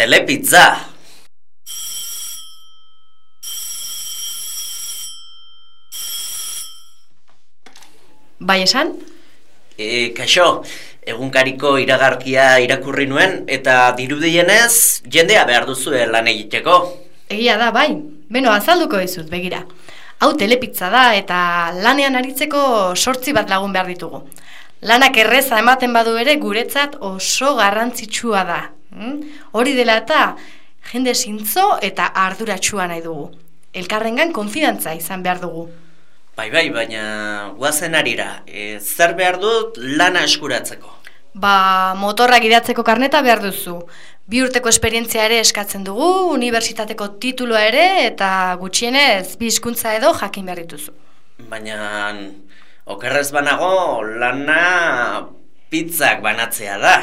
Telepizza! Bai esan? E, kaixo, egunkariko iragarkia irakurri nuen eta dirudienez jendea behar duzu lan egiteko. Egia da, bai. Beno, azalduko dizut, begira. Hau telepizza da eta lanean aritzeko sortzi bat lagun behar ditugu. Lanak erreza ematen badu ere guretzat oso garrantzitsua da. Hm? Hori dela eta jende zintzo eta arduratsua nahi dugu. Elkarrengan konfidantza izan behar dugu. Bai, bai, baina guazen arira, e, zer behar dut lana eskuratzeko? Ba, motorra gidatzeko karneta behar duzu. Bi urteko esperientzia ere eskatzen dugu, unibertsitateko titulua ere eta gutxienez bi hizkuntza edo jakin behar dituzu. Baina okerrez banago lana pizzak banatzea da.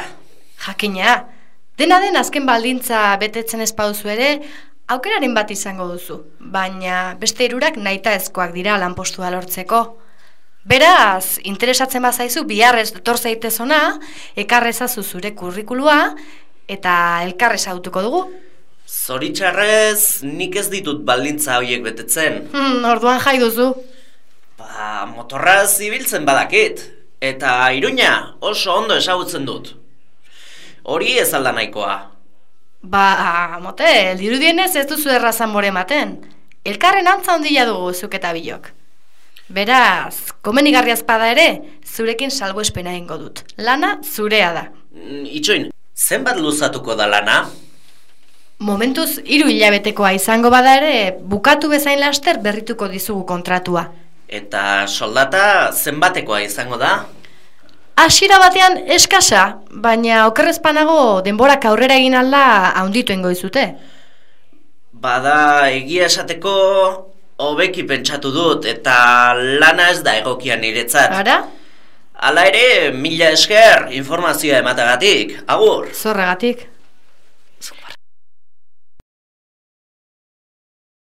Jakina, dena den azken baldintza betetzen ez pauzu ere, aukeraren bat izango duzu, baina beste irurak naita ezkoak dira lanpostua lortzeko. Beraz, interesatzen bazaizu biharrez dut zaitezona, ekarrezazu zure kurrikulua eta elkarrez autuko dugu. Zoritxarrez, nik ez ditut baldintza horiek betetzen. Hmm, orduan jai duzu. Ba, motorra zibiltzen badakit. Eta iruña oso ondo esagutzen dut. Hori ez alda nahikoa. Ba, mote, dirudienez ez duzu errazan bore ematen. Elkarren antza ondila dugu zuk eta bilok. Beraz, komenigarri azpada ere, zurekin salgo espena ingo dut. Lana zurea da. Mm, itxoin, zenbat luzatuko da lana? Momentuz, hiru hilabetekoa izango bada ere, bukatu bezain laster berrituko dizugu kontratua. Eta soldata zenbatekoa izango da? Hasiera batean eskasa, baina okerrezpanago denborak aurrera egin alda haunditu ingo izute. Bada egia esateko hobeki pentsatu dut eta lana ez da egokian niretzat. Ara? Hala ere, mila esker informazioa ematagatik, agur. Zorregatik.